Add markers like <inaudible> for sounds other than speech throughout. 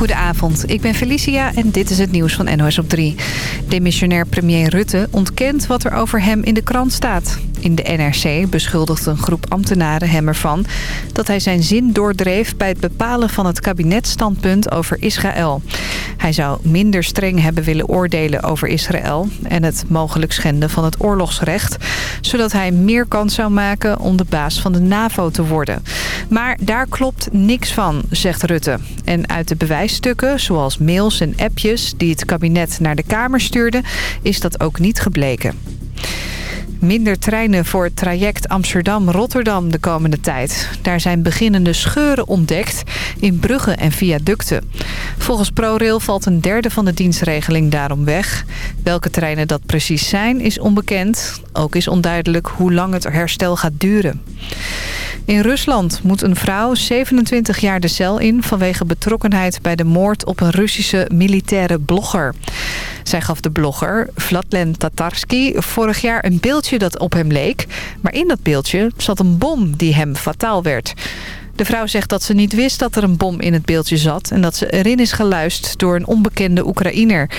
Goedenavond, ik ben Felicia en dit is het nieuws van NOS op 3. Demissionair premier Rutte ontkent wat er over hem in de krant staat. In de NRC beschuldigt een groep ambtenaren hem ervan... dat hij zijn zin doordreef bij het bepalen van het kabinetstandpunt over Israël. Hij zou minder streng hebben willen oordelen over Israël... en het mogelijk schenden van het oorlogsrecht... zodat hij meer kans zou maken om de baas van de NAVO te worden. Maar daar klopt niks van, zegt Rutte. En uit de bewijsstukken, zoals mails en appjes... die het kabinet naar de Kamer stuurde, is dat ook niet gebleken. Minder treinen voor het traject Amsterdam-Rotterdam de komende tijd. Daar zijn beginnende scheuren ontdekt in bruggen en viaducten. Volgens ProRail valt een derde van de dienstregeling daarom weg. Welke treinen dat precies zijn is onbekend. Ook is onduidelijk hoe lang het herstel gaat duren. In Rusland moet een vrouw 27 jaar de cel in... vanwege betrokkenheid bij de moord op een Russische militaire blogger. Zij gaf de blogger, Vladlen Tatarsky, vorig jaar een beeldje dat op hem leek. Maar in dat beeldje zat een bom die hem fataal werd. De vrouw zegt dat ze niet wist dat er een bom in het beeldje zat... en dat ze erin is geluisterd door een onbekende Oekraïner.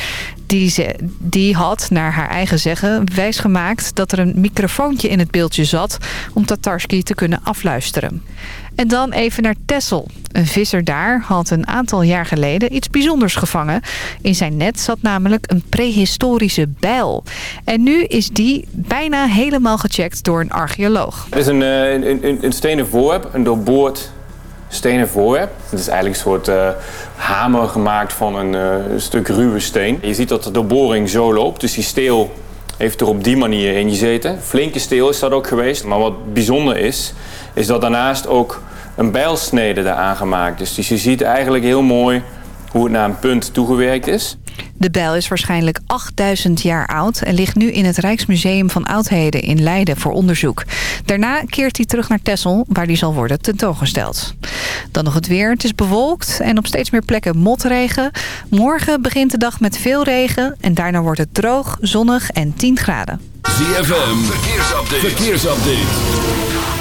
Die, ze, die had, naar haar eigen zeggen, wijsgemaakt dat er een microfoontje in het beeldje zat... om Tatarski te kunnen afluisteren. En dan even naar Tessel. Een visser daar had een aantal jaar geleden iets bijzonders gevangen. In zijn net zat namelijk een prehistorische bijl. En nu is die bijna helemaal gecheckt door een archeoloog. Het is een, eh, een, een, een stenen voorwerp, een doorboord stenen voorwerp. Het is eigenlijk een soort uh, hamer gemaakt van een uh, stuk ruwe steen. Je ziet dat de doorboring zo loopt, dus die steel heeft er op die manier in gezeten. Flinke steel is dat ook geweest. Maar wat bijzonder is, is dat daarnaast ook een bijlsnede eraan gemaakt is. Dus je ziet eigenlijk heel mooi hoe het naar een punt toegewerkt is. De bijl is waarschijnlijk 8000 jaar oud en ligt nu in het Rijksmuseum van Oudheden in Leiden voor onderzoek. Daarna keert hij terug naar Texel, waar hij zal worden tentoongesteld. Dan nog het weer. Het is bewolkt en op steeds meer plekken motregen. Morgen begint de dag met veel regen en daarna wordt het droog, zonnig en 10 graden. ZFM, verkeersupdate. verkeersupdate.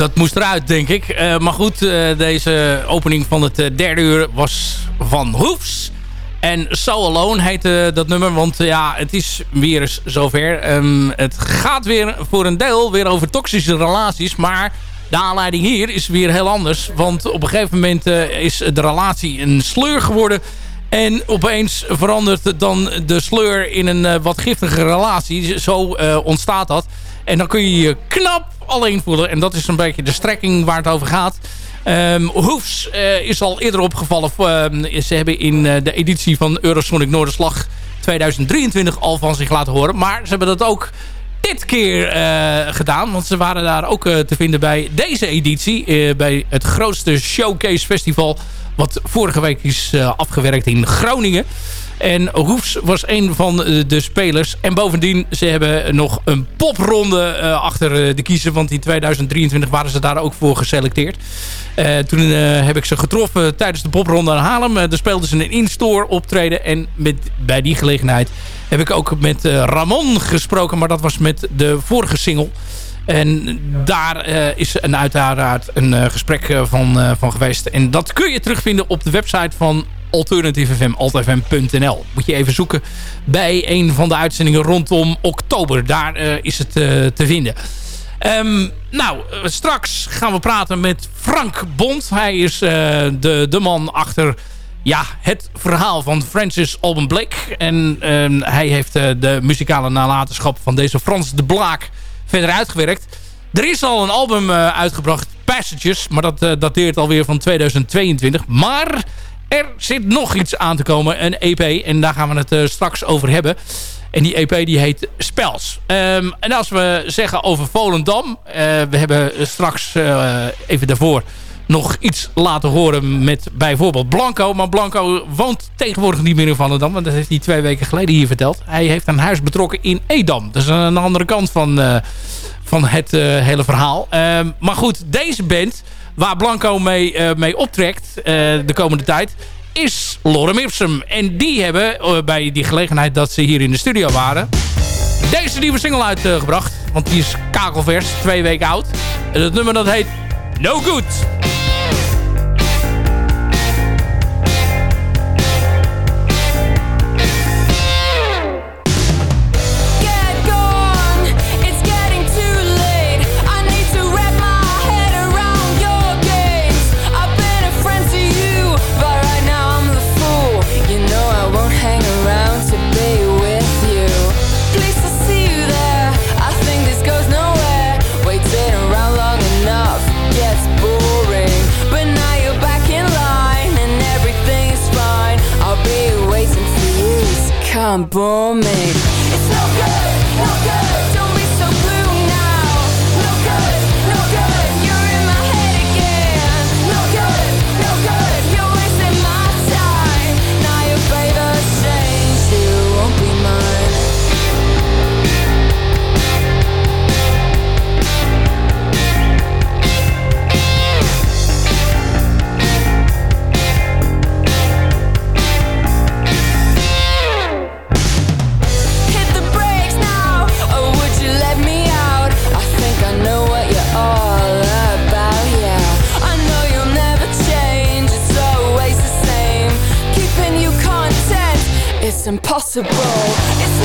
Dat moest eruit, denk ik. maar goed, deze opening van het derde uur was van Hoefs. En So Alone heette dat nummer, want ja, het is weer eens zover. Um, het gaat weer voor een deel weer over toxische relaties, maar de aanleiding hier is weer heel anders. Want op een gegeven moment is de relatie een sleur geworden en opeens verandert dan de sleur in een wat giftige relatie. Zo ontstaat dat. En dan kun je je knap alleen voelen. En dat is een beetje de strekking waar het over gaat. Um, Hoefs uh, is al eerder opgevallen. Uh, ze hebben in de editie van Eurosonic Noorderslag 2023 al van zich laten horen. Maar ze hebben dat ook dit keer gedaan. Want ze waren daar ook te vinden bij deze editie. bij het grootste showcase festival wat vorige week is afgewerkt in Groningen. En Hoefs was een van de spelers. En bovendien, ze hebben nog een popronde uh, achter de kiezen. Want in 2023 waren ze daar ook voor geselecteerd. Uh, toen heb ik ze getroffen tijdens de popronde aan Haarlem. daar speelden ze een in-store optreden. En met, bij die gelegenheid heb ik ook met Ramon gesproken. Maar dat was met de vorige single. En daar uh, is een uiteraard een uh, gesprek uh, van, van geweest. En dat kun je terugvinden op de website van Alternative FM, altfm.nl. Moet je even zoeken bij een van de uitzendingen rondom oktober. Daar is het te vinden. Um, nou, straks gaan we praten met Frank Bond. Hij is de, de man achter ja, het verhaal van Francis Alban Blake. En um, hij heeft de muzikale nalatenschap van deze Frans de Blaak verder uitgewerkt. Er is al een album uh, uitgebracht, Passages. Maar dat uh, dateert alweer van 2022. Maar er zit nog iets aan te komen. Een EP. En daar gaan we het uh, straks over hebben. En die EP die heet Spels. Um, en als we zeggen over Volendam. we hebben straks even daarvoor nog iets laten horen met bijvoorbeeld Blanco. Maar Blanco woont tegenwoordig niet meer in Volendam. Want dat heeft hij twee weken geleden hier verteld. Hij heeft een huis betrokken in Edam. Dat is aan de andere kant van, uh, van het uh, hele verhaal. Uh, maar goed, deze band waar Blanco mee, uh, mee optrekt de komende tijd is Lorem Ipsum. En die hebben bij die gelegenheid dat ze hier in de studio waren... deze nieuwe single uitgebracht. Want die is kakelvers, twee weken oud. En het nummer dat heet No Good. campo me impossible. It's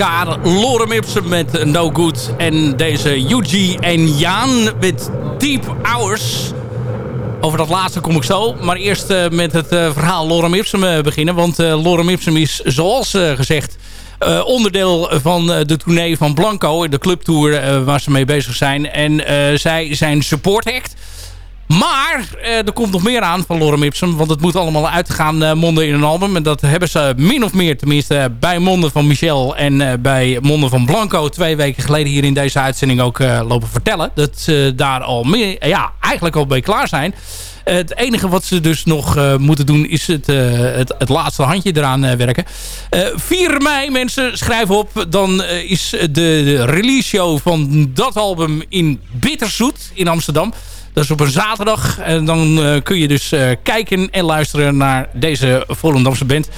elkaar. Lorem Ipsum met No Good. En deze Yuji en Jan met Deep Hours. Over dat laatste kom ik zo. Maar eerst uh, met het uh, verhaal Lorem Ipsum uh, beginnen. Want Lorem Ipsum is zoals gezegd onderdeel van de tournee van Blanco. De clubtour waar ze mee bezig zijn. En zij zijn support act. Maar eh, er komt nog meer aan van Lorem Ipsum. Want het moet allemaal uitgaan uh, monden in een album. En dat hebben ze min of meer, tenminste bij monden van Michel... en uh, bij monden van Blanco twee weken geleden hier in deze uitzending ook lopen vertellen. Dat ze daar al meer, ja, eigenlijk al bij klaar zijn. het enige wat ze dus nog moeten doen is het, het, het, laatste handje eraan werken. 4 mei, mensen, schrijf op. Dan is de, de release show van dat album in Bitterzoet in Amsterdam... Dat is op een zaterdag. En dan uh, kun je dus uh, kijken en luisteren naar deze Volendamse band.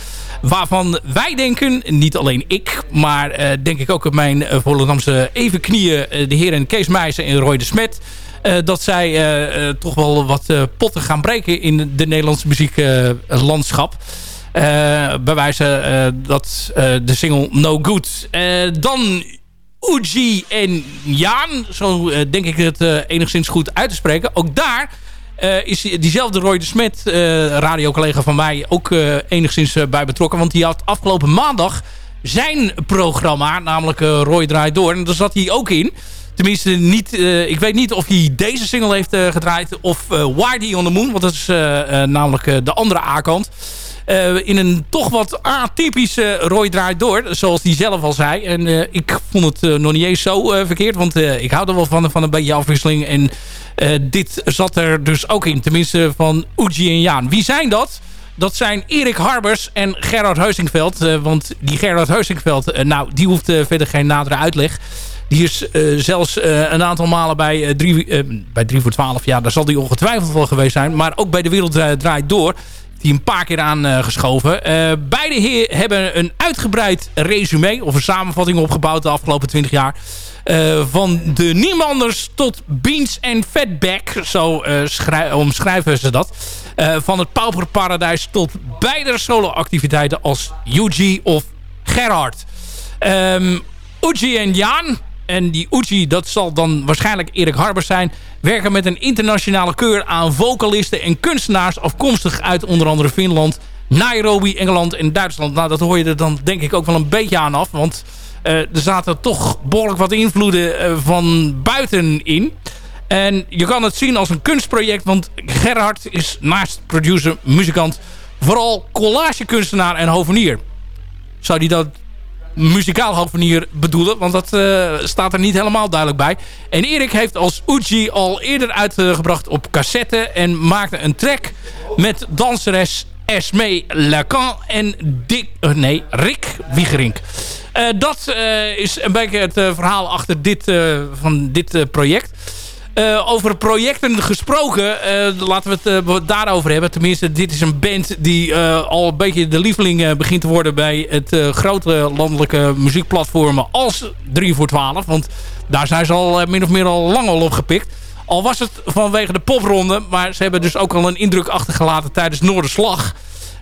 Waarvan wij denken, niet alleen ik, maar uh, denk ik ook op mijn Volendamse evenknieën... de heren Kees Meijsen en Roy de Smet... dat zij toch wel wat potten gaan breken in de Nederlandse muzieklandschap. bij wijze dat de single No Good. dan Uji en Jaan. Zo uh, denk ik het uh, enigszins goed uit te spreken. Ook daar uh, is diezelfde Roy de Smet, radiocollega van mij, ook enigszins bij betrokken. Want die had afgelopen maandag zijn programma, namelijk Roy Draait Door. En daar zat hij ook in. Tenminste, niet, ik weet niet of hij deze single heeft gedraaid of Why on the Moon. Want dat is namelijk de andere A-kant. Uh, in een toch wat atypische Roy draait door. Zoals hij zelf al zei. En uh, ik vond het uh, nog niet eens zo verkeerd. Want ik hou er wel van, van een beetje afwisseling. En dit zat er dus ook in. Tenminste van Uji en Jaan. Wie zijn dat? Dat zijn Erik Harbers en Gerard Heusingveld. want die Gerard Heusingveld, nou, die hoeft verder geen nadere uitleg. Die is zelfs een aantal malen bij, 3, bij 3 voor 12. Ja, daar zal die ongetwijfeld wel geweest zijn. Maar ook bij De Wereld Draait Door die een paar keer aangeschoven. Uh, beide heren hebben een uitgebreid resume of een samenvatting opgebouwd de afgelopen 20 jaar. Uh, van de Niemanders tot Beans en Fatback, zo uh, omschrijven ze dat. Van het Pauperparadijs tot beide solo-activiteiten als Yuji of Gerhard. Um, en Jaan en die Uchi, dat zal dan waarschijnlijk Erik Harbers zijn... werken met een internationale keur aan vocalisten en kunstenaars... afkomstig uit onder andere Finland, Nairobi, Engeland en Duitsland. Nou, dat hoor je er dan denk ik ook wel een beetje aan af. Want uh, er zaten toch behoorlijk wat invloeden uh, van buiten in. En je kan het zien als een kunstproject... want Gerhard is naast producer, muzikant... vooral collagekunstenaar en hovenier. Zou die dat muzikaal hovenier bedoelen. Want dat uh, staat er niet helemaal duidelijk bij. En Erik heeft als Uji al eerder uitgebracht op cassette. En maakte een track met danseres Esme Lacan en Dick, uh, nee, Rick Wiegerink. Uh, dat is een beetje het verhaal achter dit, van dit project. Uh, over projecten gesproken, uh, laten we het daarover hebben. Tenminste, dit is een band die al een beetje de lieveling begint te worden... bij het grote landelijke muziekplatformen als 3 voor 12. Want daar zijn ze al min of meer al lang al opgepikt. Al was het vanwege de popronde, maar ze hebben dus ook al een indruk achtergelaten tijdens Noorderslag.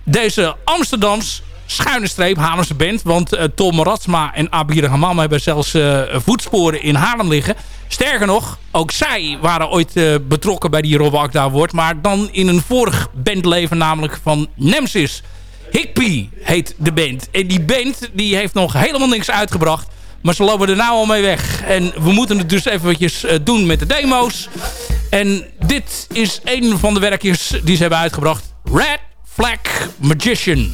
Deze Amsterdams schuine streep Haarlemse band. Want uh, Tom Ratsma en Abir Hamam hebben zelfs uh, voetsporen in Haarlem liggen. Sterker nog, ook zij waren ooit uh, betrokken bij die Rob Akda wordt. Maar dan in een vorig bandleven, namelijk van Nemesis. Higpie heet de band. En die band die heeft nog helemaal niks uitgebracht. Maar ze lopen er nou al mee weg. En we moeten het dus eventjes doen met de demo's. En dit is een van de werkjes die ze hebben uitgebracht. Red Flag Magician.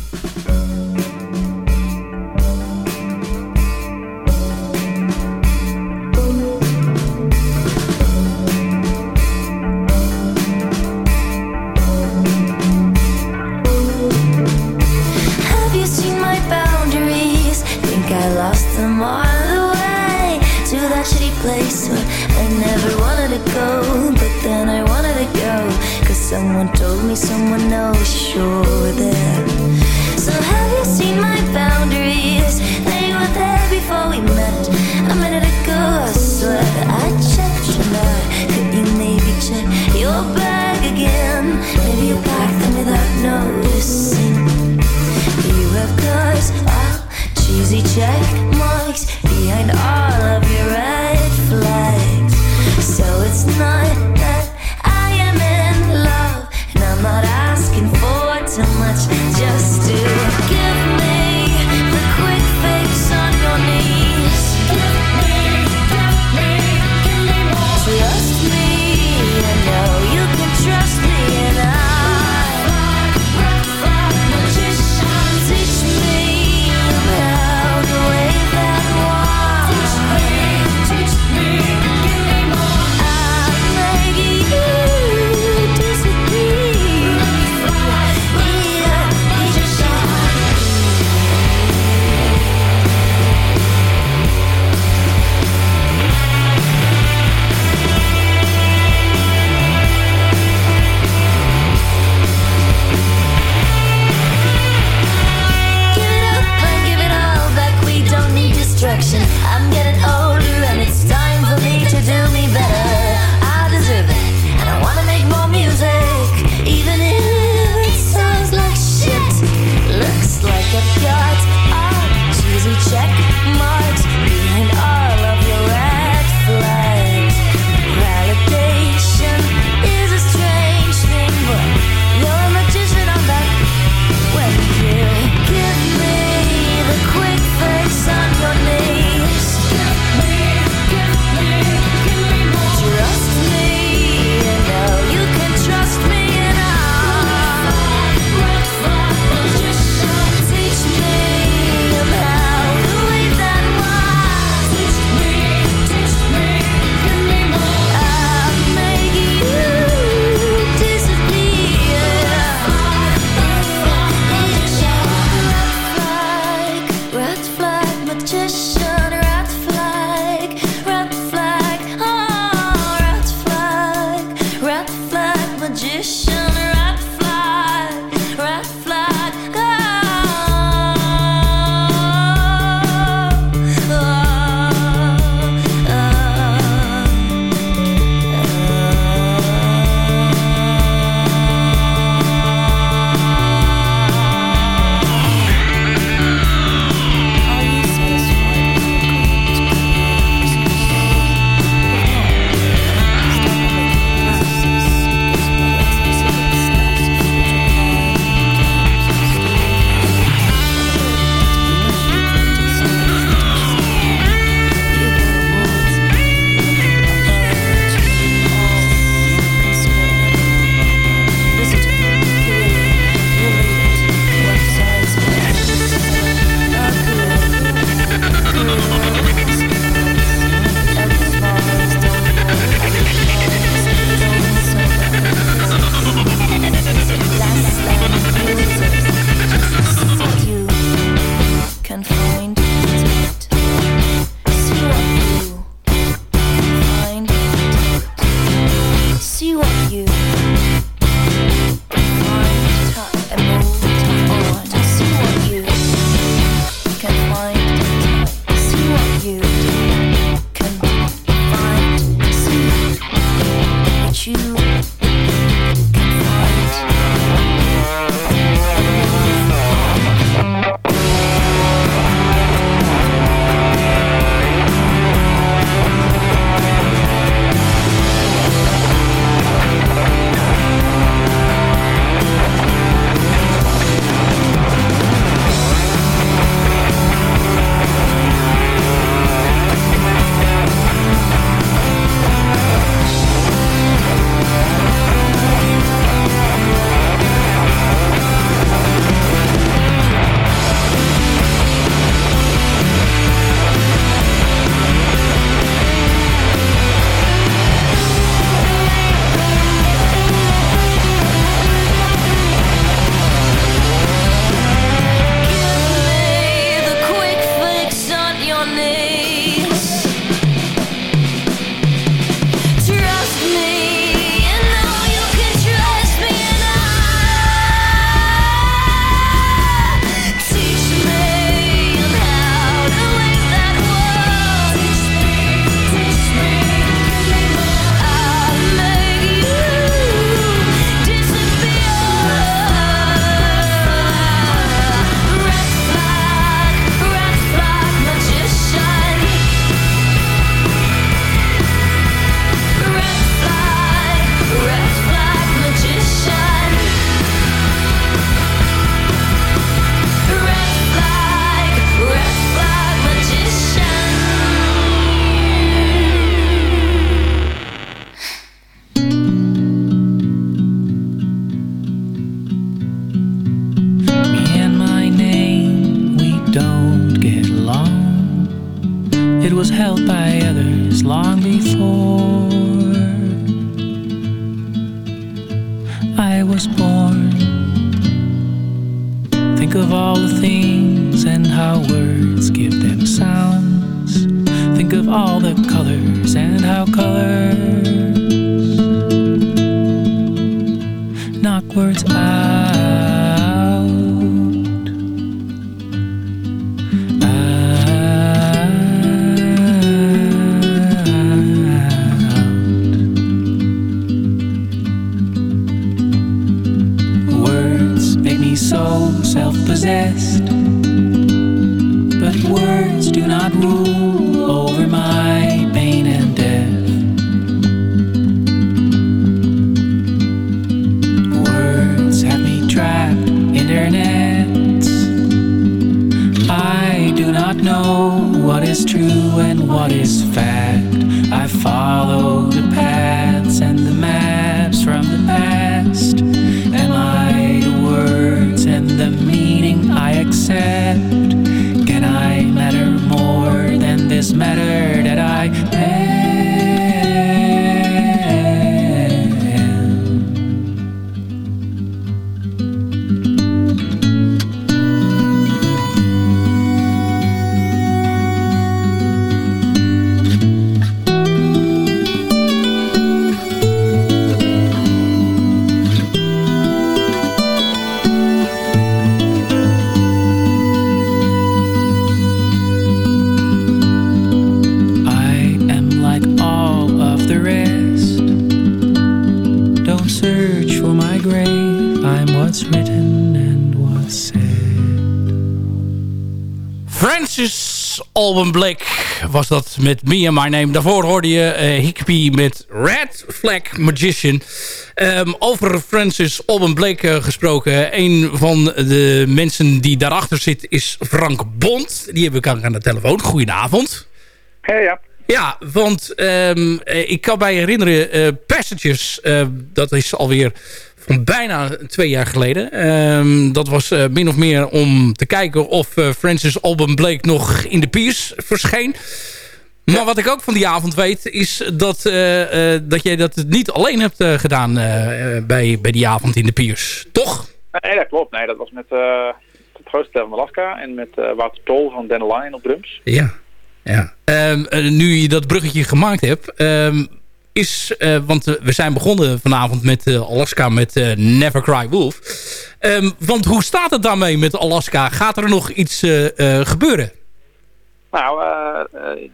Alban Blake was dat met Me and My Name. Daarvoor hoorde je uh, Hickey met Red Flag Magician. Um, over Francis Alban Blake uh, gesproken. Een van de mensen die daarachter zit is Frank Bond. Die heb ik aan de telefoon. Goedenavond. Ja, ja. Ja, want um, ik kan mij herinneren, uh, Passages, uh, dat is alweer bijna twee jaar geleden. Um, dat was uh, min of meer om te kijken of Francis Alban Blake nog in de Piers verscheen. Maar wat ik ook van die avond weet, is dat, dat jij dat niet alleen hebt gedaan bij, bij die avond in de Piers. Toch? Nee, dat klopt. Nee, dat was met het grootste van Alaska en met Wouter Tol van Dandelion op drums. Ja. Ja. Um, nu je dat bruggetje gemaakt hebt, um, is, uh, want uh, we zijn begonnen vanavond met uh, Alaska met Never Cry Wolf. Um, want hoe staat het daarmee met Alaska? Gaat er nog iets gebeuren? Nou,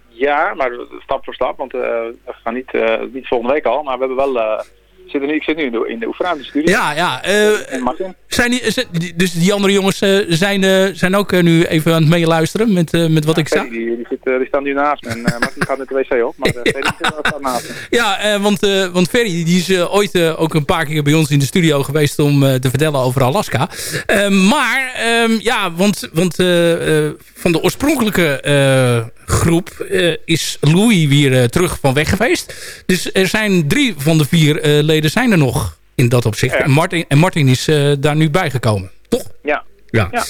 ja, maar stap voor stap, want we gaan niet, niet volgende week al, maar we hebben wel zit nu, ik zit nu in de, in de. Ja, ja. Uh, en Martin. Zijn die, dus die andere jongens uh, zijn, uh, zijn ook nu even aan het meeluisteren met, met wat ja, ik zeg? Die, die, zit, die staan nu naast me en Martin gaat met de wc op, maar <laughs> Ferry staat naast me. Ja, want, want Ferry die is ooit ook een paar keer bij ons in de studio geweest om te vertellen over Alaska. maar, um, ja, want, want van de oorspronkelijke groep uh, is Louis weer uh, terug van weg geweest. Dus er zijn drie van de vier leden zijn er nog in dat opzicht. Ja. En, Martin, en Martin is daar nu bijgekomen, toch? Ja. ja. ja.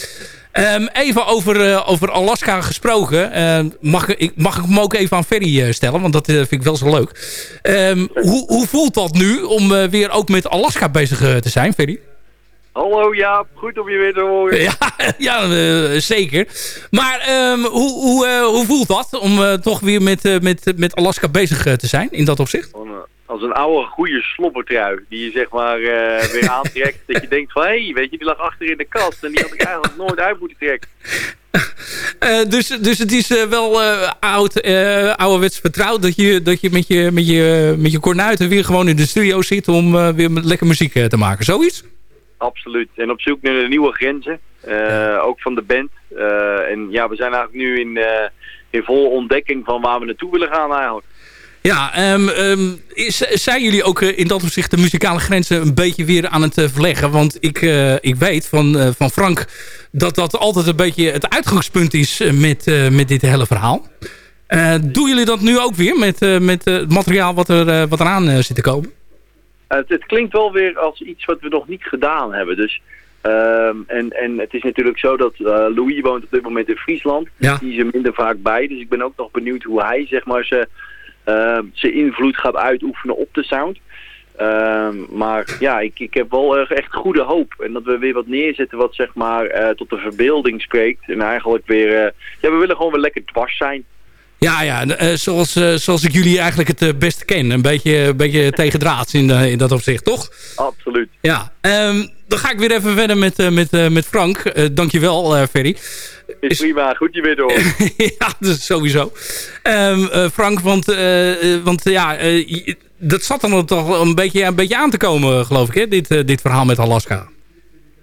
Um, even over, over Alaska gesproken. mag, ik, mag ik hem ook even aan Ferry stellen? Want dat vind ik wel zo leuk. Um, hoe, hoe voelt dat nu om weer ook met Alaska bezig te zijn, Ferry? Hallo Jaap, goed om je weer te horen. Ja, <laughs> ja uh, zeker. Maar um, hoe, hoe, uh, hoe voelt dat om uh, toch weer met, met, met Alaska bezig te zijn in dat opzicht? Als een oude goede slobbertrui die je zeg maar weer <laughs> aantrekt. dat je denkt van hé, hey, weet je, die lag achter in de kast en die had ik eigenlijk nooit uit moeten trekken. <laughs> dus, dus het is wel oud, ouderwets vertrouwd dat je, dat je met je, met je, met je kornuiten weer gewoon in de studio zit om weer lekker muziek te maken. Zoiets? Absoluut. En op zoek naar de nieuwe grenzen. Ja. Ook van de band. Uh, en ja, we zijn eigenlijk nu in, uh, in volle ontdekking van waar we naartoe willen gaan eigenlijk. Ja, um, um, is, zijn jullie ook in dat opzicht de muzikale grenzen een beetje weer aan het verleggen? Want ik, ik weet van, van Frank dat dat altijd een beetje het uitgangspunt is met, met dit hele verhaal. doen jullie dat nu ook weer met, met het materiaal wat, er, wat eraan zit te komen? Het, het, klinkt wel weer als iets wat we nog niet gedaan hebben. Dus, um, en, en het is natuurlijk zo dat uh, Louis woont op dit moment in Friesland. Ja. Die is er minder vaak bij. Dus ik ben ook nog benieuwd hoe hij zeg maar zijn uh, invloed gaat uitoefenen op de sound. Ehm, maar ja, ik, ik heb wel echt goede hoop. En dat we weer wat neerzetten wat zeg maar eh, tot de verbeelding spreekt. En eigenlijk weer... eh, ja, we willen gewoon weer lekker dwars zijn. Ja, ja eh, zoals, eh, zoals ik jullie eigenlijk het eh, beste ken. Een beetje, een beetje <laughs> tegendraads in, eh, in dat opzicht, toch? Absoluut. Ja, ehm, dan ga ik weer even verder met, eh, met, eh, met Frank. Eh dankjewel, eh Ferry. Is prima, goed je weer door. <laughs> ja, dat is sowieso. Ehm, eh, Frank, want, want ja, eh, dat zat dan toch een beetje, een beetje aan te komen, geloof ik, hè? Dit, eh, dit verhaal met Alaska.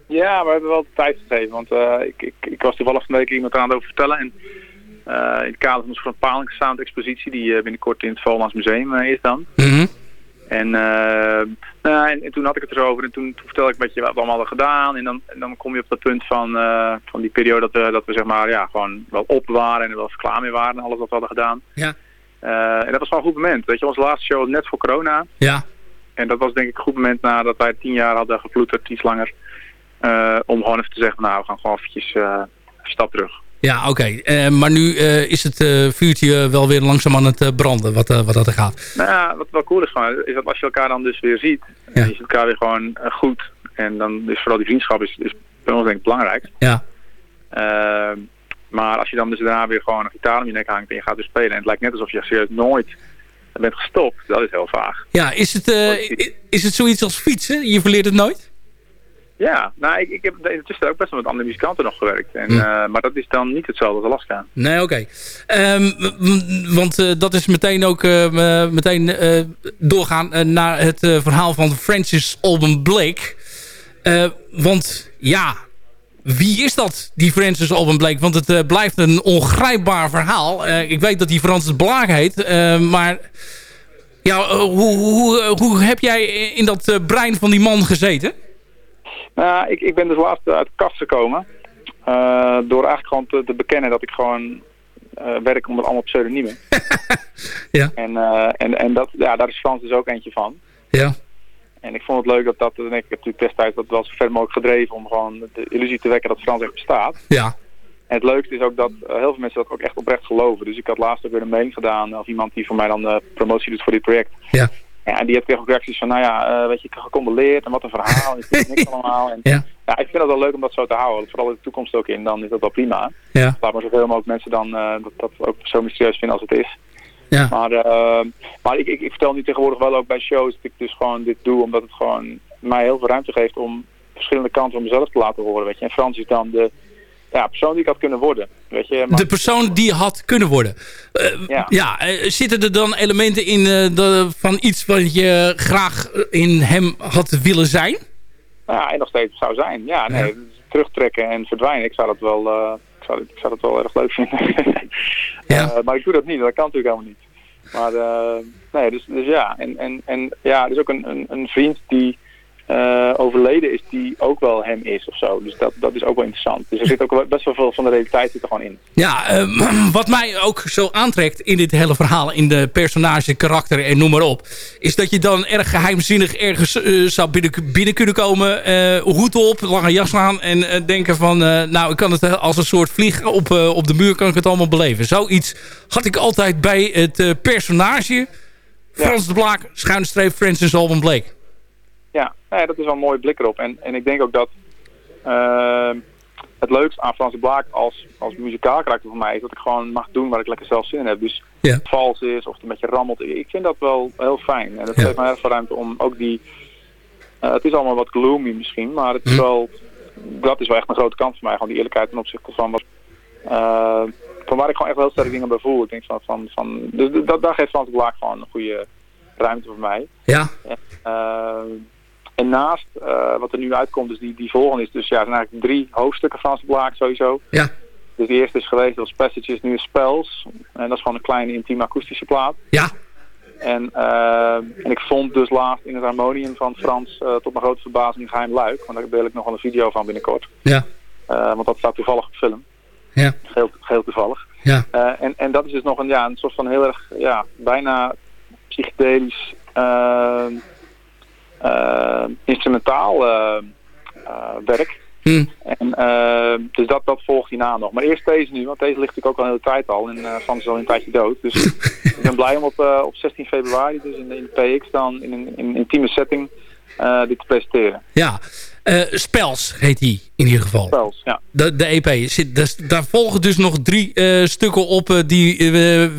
Ja, we hebben wel tijd gegeven. Want eh, ik, ik, ik was toevallig van de week iemand aan het over vertellen. En in het kader van een soort Palingsound expositie die eh, binnenkort in het Volmans Museum eh, is dan. Mhm. En, eh, nou, en, en toen had ik het erover en toen, toen vertelde ik een beetje wat we allemaal hadden gedaan. En dan, en dan kom je op dat punt van, eh, van die periode dat we, dat we zeg maar, ja, gewoon wel op waren en er wel klaar mee waren en alles wat we hadden gedaan. Ja. Eh, en dat was wel een goed moment. Weet je, onze laatste show was net voor corona. Ja. En dat was denk ik een goed moment nadat wij tien jaar hadden geploeterd, iets langer. eh, om gewoon even te zeggen, nou, we gaan gewoon eventjes eh, een stap terug. Ja, oké. Eh, maar nu eh, is het eh, vuurtje wel weer langzaam aan het branden, wat, wat dat er gaat. Nou ja, wat wel cool is gewoon, is dat als je elkaar dan dus weer ziet, en je ziet elkaar weer gewoon goed. En dan is vooral die vriendschap is, is bij ons denk ik belangrijk. Ja. Ehm, maar als je dan dus daarna weer gewoon een gitaar om je nek hangt en je gaat weer spelen en het lijkt net alsof je serieus nooit bent gestopt, dat is heel vaag. Ja, is het, is het zoiets als fietsen? Je verleert het nooit? Ja, nou ik, ik heb intussen ook best wel met andere muzikanten nog gewerkt. En, Hm. eh, maar dat is dan niet hetzelfde als Alaska. Nee, oké. Ehm, want eh, dat is meteen ook eh, meteen doorgaan naar het verhaal van Francis Alban Blake. Want ja, wie is dat, die Francis Alban Blake? Want het blijft een ongrijpbaar verhaal. Ik weet dat die Francis Blaak heet, maar... Ja, hoe, hoe, hoe heb jij in dat brein van die man gezeten? Nou, ik, ik ben dus laatst uit de kast gekomen. eh, door eigenlijk gewoon te, te bekennen dat ik gewoon eh, werk onder allemaal pseudoniemen. <laughs> Ja. En, eh, en, en dat, ja, daar is Frans dus ook eentje van. Ja. En ik vond het leuk dat dat, en ik heb natuurlijk destijds dat wel zo ver mogelijk gedreven om gewoon de illusie te wekken dat Frans echt bestaat. Ja. En het leukste is ook dat heel veel mensen dat ook echt oprecht geloven. Dus ik had laatst ook weer een mailing gedaan of iemand die voor mij dan promotie doet voor dit project. Ja. Ja, en die heeft kreeg ook reacties van, nou ja, eh, weet je, gecondoleerd en wat een verhaal. En niks <laughs> allemaal. En, Ja. ja, ik vind het wel leuk om dat zo te houden. Vooral in de toekomst ook in, dan is dat wel prima. Ja. Laat maar zoveel mogelijk mensen dan eh, dat, dat ook zo mysterieus vinden als het is. Ja. Maar, eh, maar ik, ik, ik vertel nu tegenwoordig wel ook bij shows dat ik dus gewoon dit doe, omdat het gewoon mij heel veel ruimte geeft om verschillende kanten van mezelf te laten horen, weet je. En Frans is dan de ja, persoon die ik had kunnen worden, weet je. De persoon die had kunnen worden. Eh, Ja. ja, eh, zitten er dan elementen in eh, de, van iets wat je graag in hem had willen zijn? ja, en nog steeds zou zijn. Ja, nee, terugtrekken en verdwijnen, ik zou dat wel, ik zou, ik zou dat wel erg leuk vinden. <laughs> Ja. Maar ik doe dat niet, dat kan natuurlijk helemaal niet. Maar nee, dus, dus ja, en, en, en ja, er is ook een, een, een vriend die eh, overleden is, die ook wel hem is of zo. Dus dat, dat is ook wel interessant. Dus er zit ook best wel veel van de realiteit zit er gewoon in. Ja, eh, <clears throat> wat mij ook zo aantrekt in dit hele verhaal, in de personage, karakter en noem maar op, is dat je dan erg geheimzinnig ergens eh, zou binnen, binnen kunnen komen, eh, hoed op, lange jas aan en eh, denken van, eh, nou ik kan het als een soort vlieg op, eh, op de muur kan ik het allemaal beleven. Zoiets had ik altijd bij het eh, personage Frans de Blaak, schuine streep Francis Alban Blake. Ja, nee, dat is wel een mooie blik erop. En, en ik denk ook dat eh, het leukste aan Frans Blaak als, als muzikaal karakter voor mij is dat ik gewoon mag doen waar ik lekker zelf zin in heb. Dus Ja. het vals is of het een beetje rammelt. Ik vind dat wel heel fijn. En dat Ja. geeft me erg veel ruimte om ook die... eh, het is allemaal wat gloomy misschien, maar het is Hm. wel... Dat is wel echt een grote kans voor mij. Gewoon die eerlijkheid ten opzichte van... Wat, eh, van waar ik gewoon echt wel sterke dingen bij voel. Ik denk van... van, van dus dat, daar geeft Frans Blaak gewoon een goede ruimte voor mij. Ja. Eh, en naast eh, wat er nu uitkomt, dus die, die volgende is dus ja, er zijn eigenlijk drie hoofdstukken de Blaak sowieso. Ja. Dus de eerste is geweest, was Passages, nu is Spells. En dat is gewoon een kleine intieme akoestische plaat. Ja. En, eh, en ik vond dus laatst in het harmonium van Frans eh, tot mijn grote verbazing een geheim luik. Want daar deel ik nog wel een video van binnenkort. Ja. Want dat staat toevallig op film. Ja. Geheel, geheel toevallig. Ja. En, en dat is dus nog een, ja, een soort van heel erg, ja, bijna psychedelisch instrumentaal eh, eh, werk. Hm. En, eh, dus dat, dat volgt hierna nog. Maar eerst deze nu, want deze ligt natuurlijk ook al een hele tijd al. En uh, is al een tijdje dood. Dus <laughs> ik ben blij om op, uh, op 16 februari, dus in de, in de PX dan, in een, in een intieme setting, dit te presenteren. Ja, uh, Spels heet die in ieder geval. Spels, ja. De, de EP. Zit, dus, daar volgen dus nog drie uh, stukken op uh, die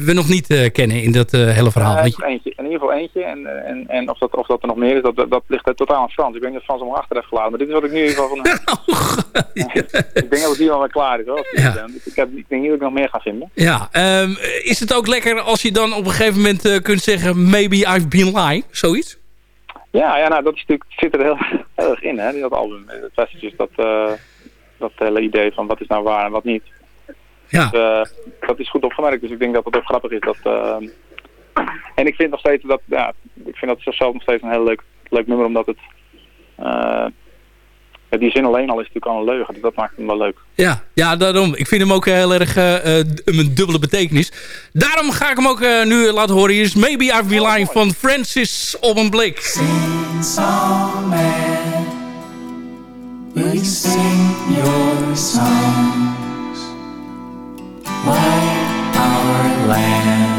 we nog niet kennen in dat hele verhaal. Eentje, in ieder geval eentje. En, en, en of, dat, of dat er nog meer is, dat, dat ligt totaal aan Frans. Ik weet niet of Frans hem achter heeft geladen. Maar dit is wat ik nu in ieder geval van... <laughs> oh, ik denk dat het hier al wel klaar is. Hoor, ja. ik, heb, ik denk niet dat ik nog meer ga vinden. Ja, um, is het ook lekker als je dan op een gegeven moment kunt zeggen... Maybe I've been lying, zoiets? Ja, ja nou, dat is natuurlijk, zit er heel, heel <laughs> erg in, hè, dat album. Het Passages, dat, uh, dat hele idee van wat is nou waar en wat niet. Ja. Dus, uh, dat is goed opgemerkt, dus ik denk dat het ook grappig is. Dat, uh, en ik vind nog steeds dat, ja, ik vind dat zelf nog steeds een heel leuk, leuk nummer, omdat het... Ja, die zin alleen al is natuurlijk al een leugen, dus dat maakt hem wel leuk. Ja, ja daarom. Ik vind hem ook heel erg uh, een dubbele betekenis. Daarom ga ik hem ook uh, nu laten horen. Hier is Maybe I've Been Lying oh, van Francis op een blik. Sing song man Will you sing your songs our lamps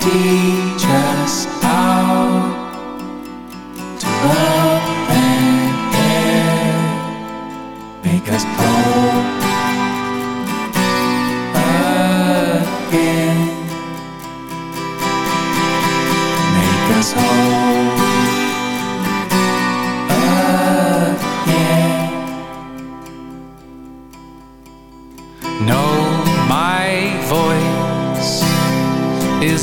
teach us how to love and care? Make us whole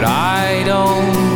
but I don't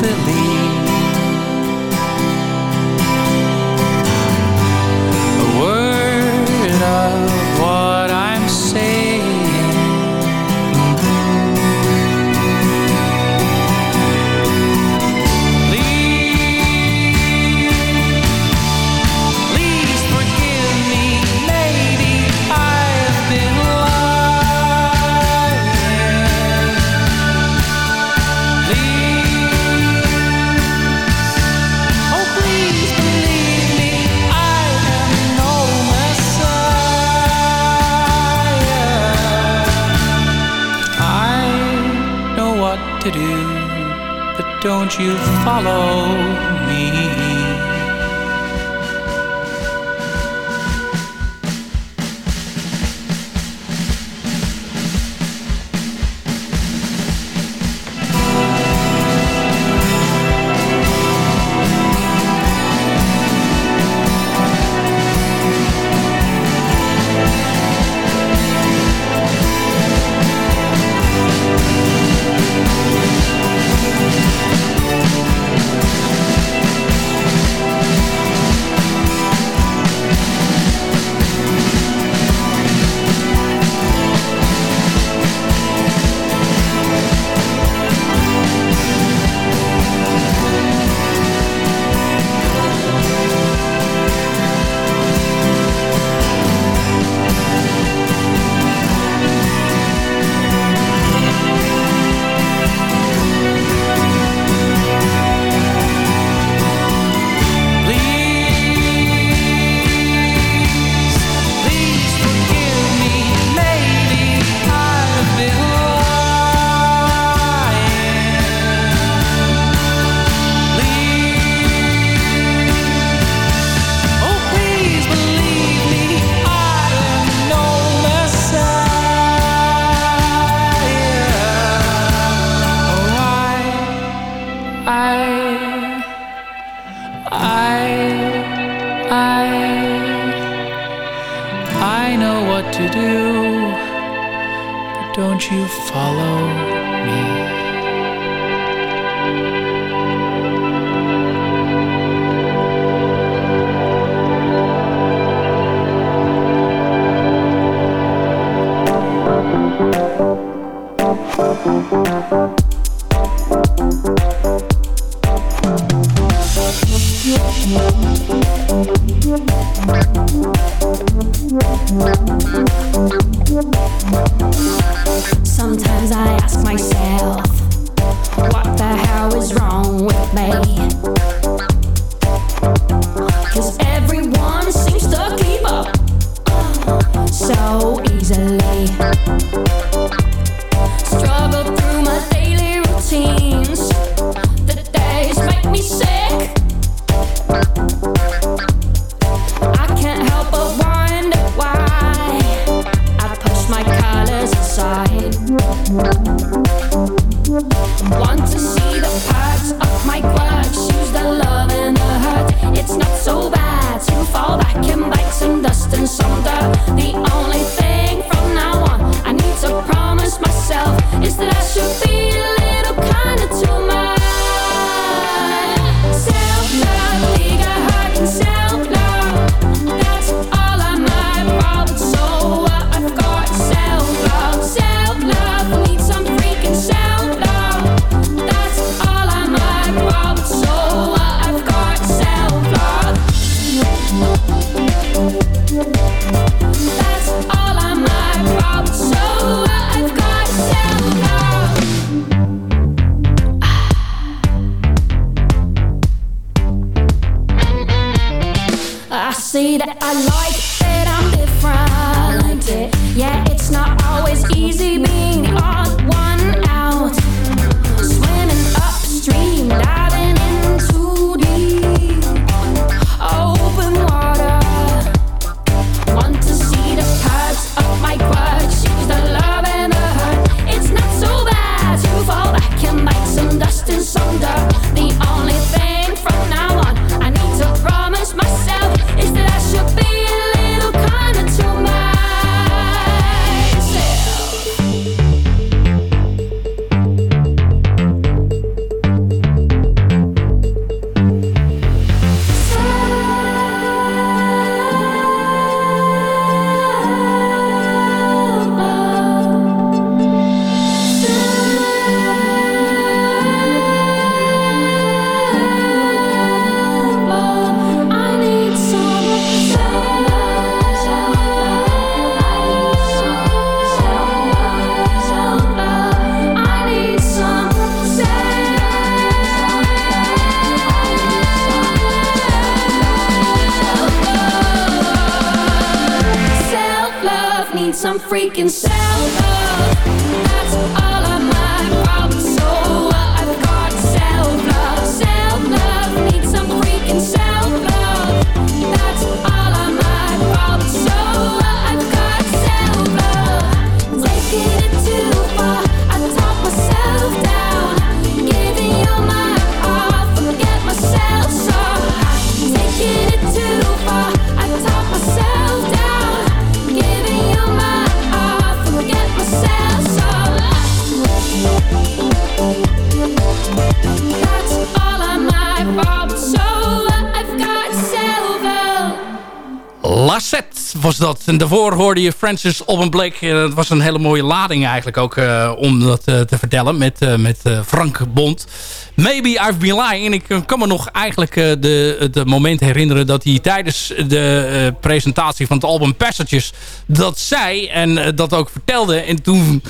En daarvoor hoorde je Francis op een blik. Dat was een hele mooie lading eigenlijk ook eh, om dat eh, te vertellen met, eh, met Frank Bond. Maybe I've Been Lying. En ik kan me nog eigenlijk de, de moment herinneren dat hij tijdens de presentatie van het album Passages dat zei en dat ook vertelde. En toen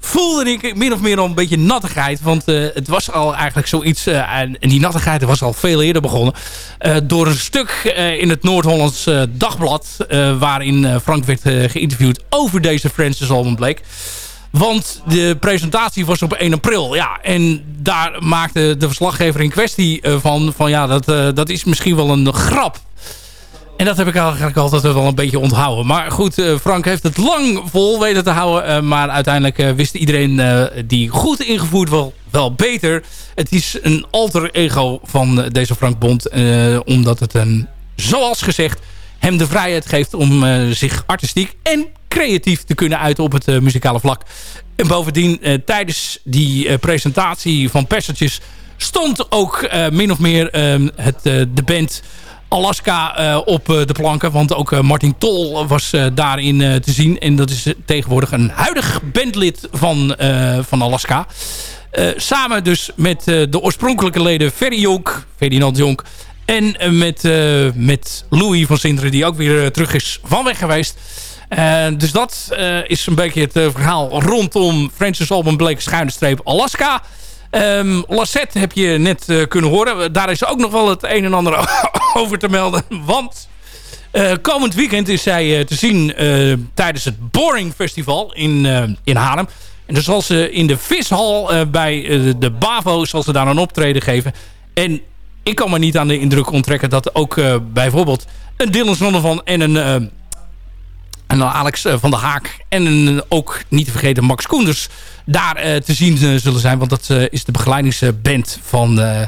voelde ik min of meer al een beetje nattigheid. Want eh, het was al eigenlijk zoiets... eh, en, die nattigheid was al veel eerder begonnen. eh, door een stuk in het Noord-Hollands Dagblad... waarin Frank werd geïnterviewd over deze Francis Alban Blake. Want de presentatie was op 1 april. Ja, en daar maakte de verslaggever in kwestie van... van ja, dat, dat is misschien wel een grap. En dat heb ik eigenlijk altijd wel een beetje onthouden. Maar goed, eh, Frank heeft het lang vol weten te houden. eh, maar uiteindelijk eh, wist iedereen die goed ingevoerd wel, wel beter. Het is een alter ego van deze Frank Bond. omdat het een, zoals gezegd, hem de vrijheid geeft om zich artistiek en creatief te kunnen uiten op het muzikale vlak. En bovendien, tijdens die presentatie van Passages stond ook min of meer het, de band Alaska eh, op eh, de planken. Want ook eh, Martin Tol was daarin te zien. En dat is tegenwoordig een huidig bandlid van, van Alaska. Samen dus met de oorspronkelijke leden Ferry Jonk, Ferdinand Jonk... en met, met Louis van Sinderen, die ook weer terug is van weg geweest. Dus dat is een beetje het verhaal rondom Francis Alban Blake schuine streep Alaska. Ehm Lassette heb je net eh, kunnen horen. Daar is ook nog wel het een en ander <laughs> over te melden. Want eh, komend weekend is zij eh, te zien tijdens het Boring Festival in, in Haarlem. En dan zal ze in de vishal bij de Bavo zal ze daar een optreden geven. En ik kan me niet aan de indruk onttrekken dat ook bijvoorbeeld een Dylan Zonnevan en een... eh, en dan Alex eh, van der Haak en een, ook niet te vergeten Max Koenders daar eh, te zien eh, zullen zijn. Want dat eh, is de begeleidingsband van, eh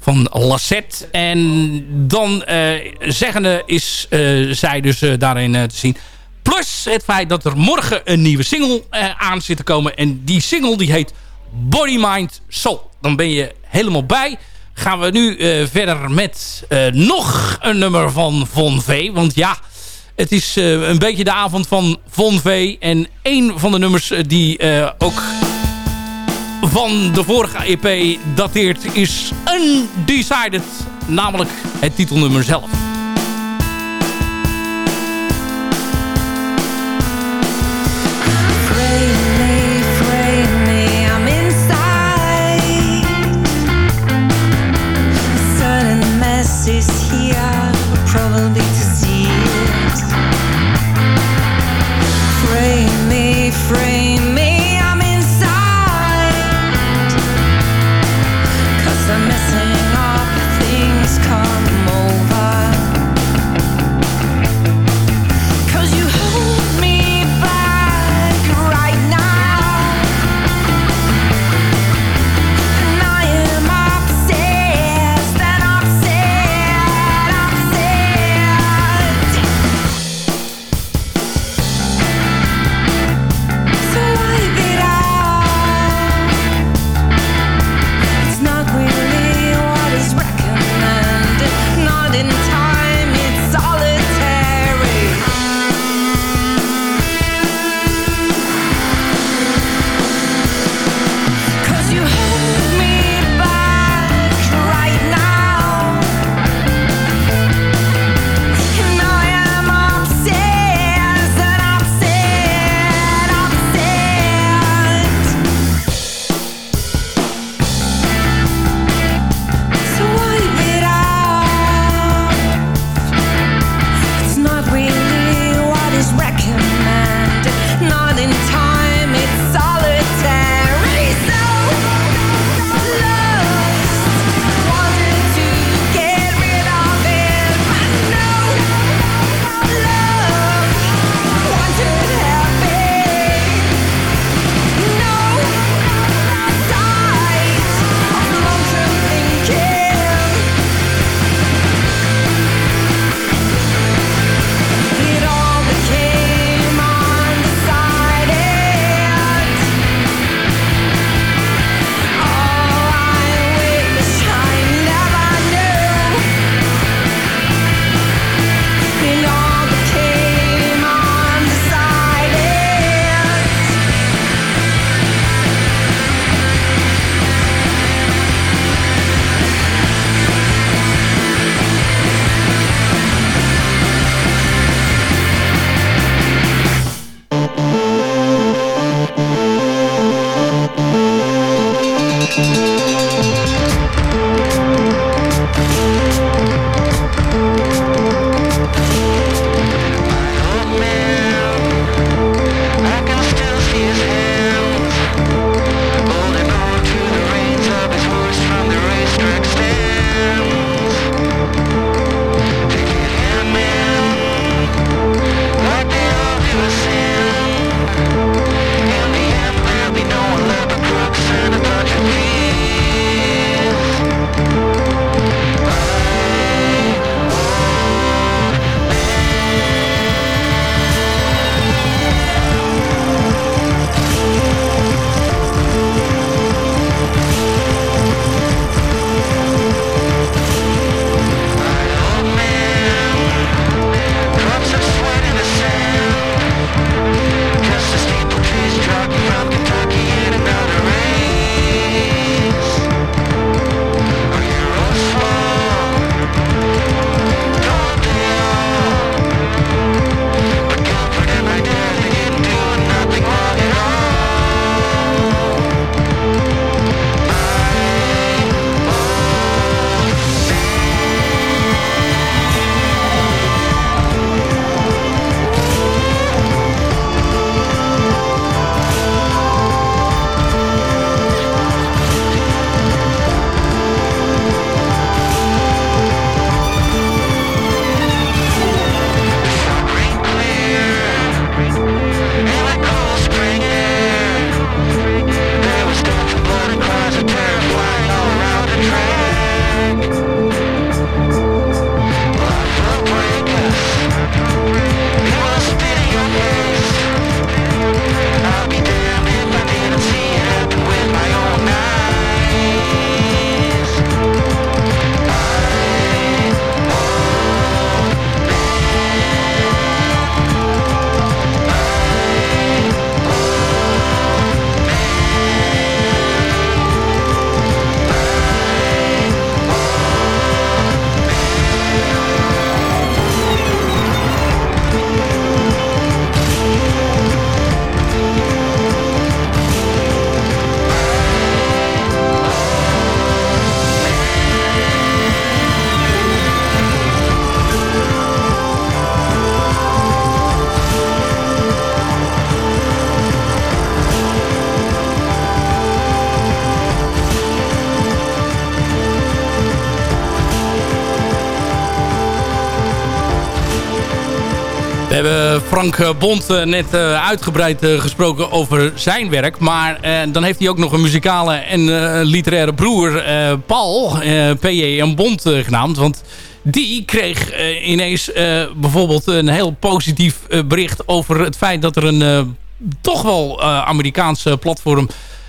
van Lassette. En dan eh, zeggende is eh, zij dus eh, daarin eh, te zien. Plus het feit dat er morgen een nieuwe single eh, aan zit te komen. En die single die heet Body, Mind, Soul. Dan ben je helemaal bij. Gaan we nu eh, verder met eh, nog een nummer van Von V. Want ja, het is eh, een beetje de avond van Von V. En een van de nummers eh, die eh, ook van de vorige EP dateert is Undecided. Namelijk het titelnummer zelf. Frank eh, Bond eh, net eh, uitgebreid gesproken over zijn werk. Maar dan heeft hij ook nog een muzikale en literaire broer, Paul, P.J. en Bond genaamd. Want die kreeg ineens bijvoorbeeld een heel positief bericht over het feit dat er een toch wel Amerikaanse platform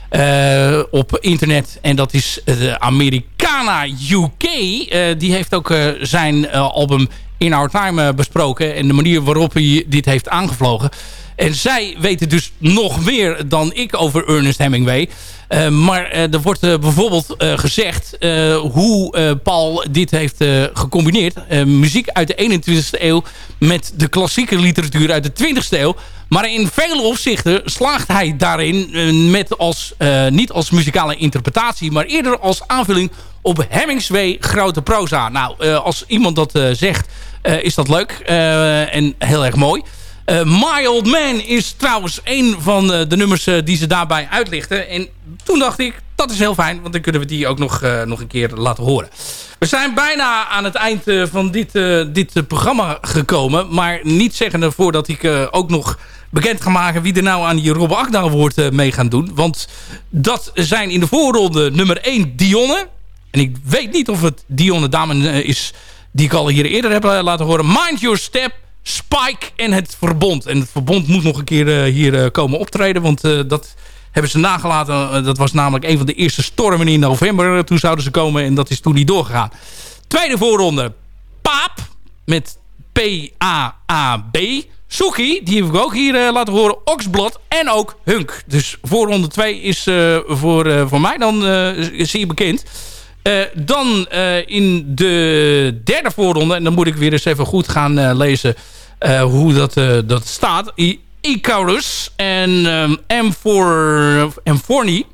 eh, op internet. En dat is de Americana UK. Eh, die heeft ook eh, zijn album In Our Time besproken. En de manier waarop hij dit heeft aangevlogen. En zij weten dus nog meer dan ik over Ernest Hemingway. Eh, maar eh, er wordt eh, bijvoorbeeld gezegd hoe Paul dit heeft gecombineerd. Muziek uit de 21ste eeuw met de klassieke literatuur uit de 20ste eeuw. Maar in vele opzichten slaagt hij daarin met als, niet als muzikale interpretatie... maar eerder als aanvulling op Hemingway grote proza. Nou, als iemand dat zegt, is dat leuk en heel erg mooi. Eh, My Old Man is trouwens een van eh, de nummers eh, die ze daarbij uitlichten. En toen dacht ik, dat is heel fijn, want dan kunnen we die ook nog, nog een keer laten horen. We zijn bijna aan het eind van dit, dit programma gekomen. Maar niet zeggende voordat ik ook nog bekend ga maken... wie er nou aan die Robbe Akda eh, mee gaan doen. Want dat zijn in de voorronde nummer 1 Dionne. En ik weet niet of het Dionne Damen eh, is die ik al hier eerder heb laten horen. Mind Your Step, Spike en het Verbond. En het Verbond moet nog een keer eh, hier eh, komen optreden. Want eh, dat hebben ze nagelaten. Dat was namelijk een van de eerste stormen in november. Toen zouden ze komen en dat is toen niet doorgegaan. Tweede voorronde. Paap met P-A-A-B. Suki, die heb ik ook hier laten horen. Oxblad en ook Hunk. Dus voorronde 2 is voor, voor mij dan zeer bekend. Dan in de derde voorronde, en dan moet ik weer eens even goed gaan lezen eh, hoe dat, eh, dat staat. Icarus en um, M4, M4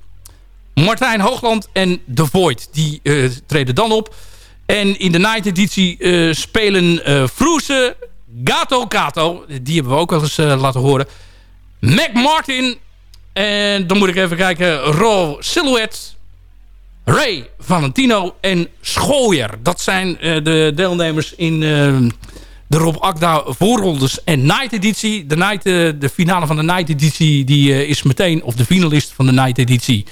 Martijn Hoogland en The Void. Die eh, treden dan op. En in de night editie eh, spelen eh Froese, Gato Gato. Die hebben we ook al eens eh, laten horen. Mac Martin. En dan moet ik even kijken. Raw Silhouette. Ray Valentino en Schooier. Dat zijn eh, de deelnemers in eh, de Rob Akda voorrondes en night editie. De, night, eh, de finale van de night editie die, eh, is meteen, of de finalist van de night editie.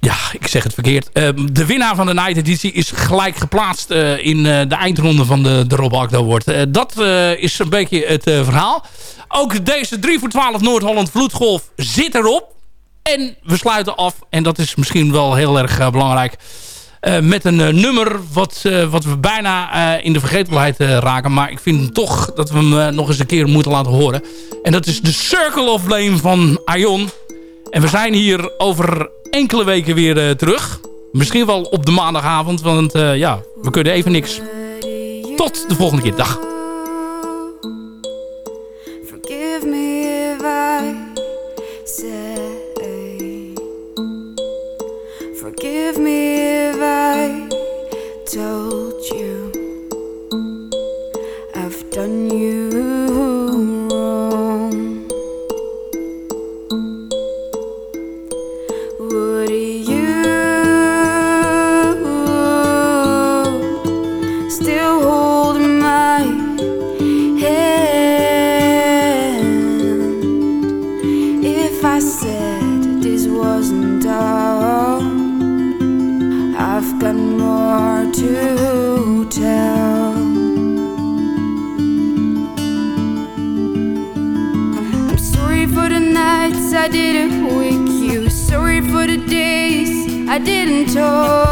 Ja, ik zeg het verkeerd. Eh, de winnaar van de night editie is gelijk geplaatst in de eindronde van de, de Rob Akda Award. Dat is een beetje het verhaal. Ook deze 3 voor 12 Noord-Holland Vloedgolf zit erop. En we sluiten af, en dat is misschien wel heel erg belangrijk... eh, met een eh, nummer wat, eh, wat we bijna in de vergetelheid raken. Maar ik vind toch dat we hem nog eens een keer moeten laten horen. En dat is The Circle of Blame van Aion. En we zijn hier over enkele weken weer terug. Misschien wel op de maandagavond, want ja, we kunnen even niks. Tot de volgende keer. Dag. So. I didn't talk.